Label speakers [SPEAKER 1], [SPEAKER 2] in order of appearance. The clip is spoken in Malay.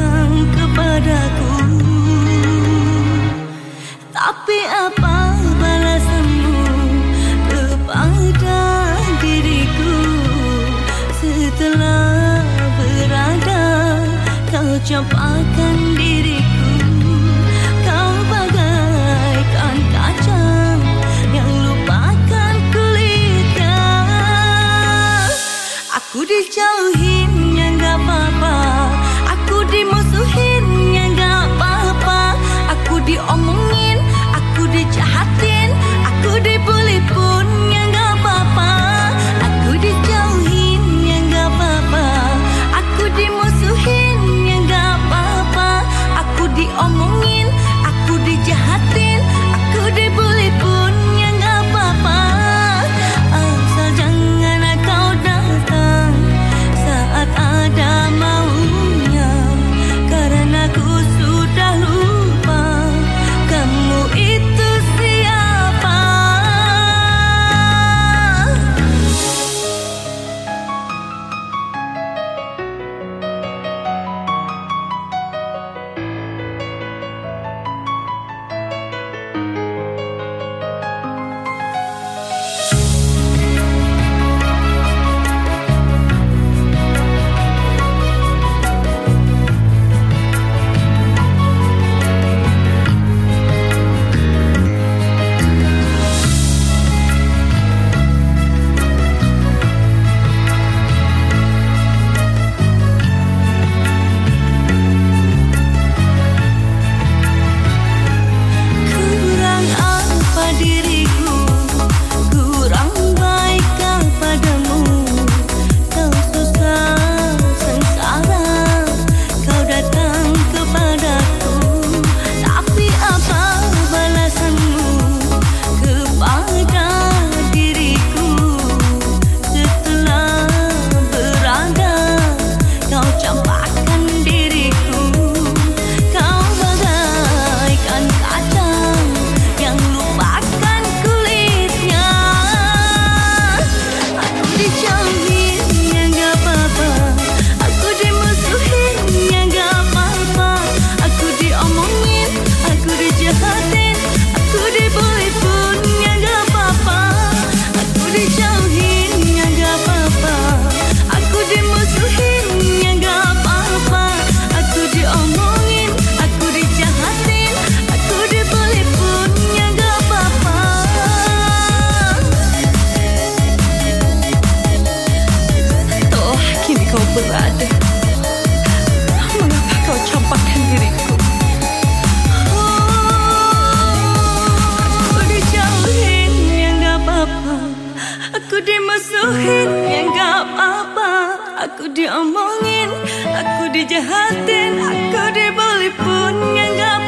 [SPEAKER 1] datang kepadaku. Tapi apa balasanmu kepada diriku? Setelah berada kau capai Yang tak apa-apa, aku diomongin aku dijahatin aku dibully pun nganggap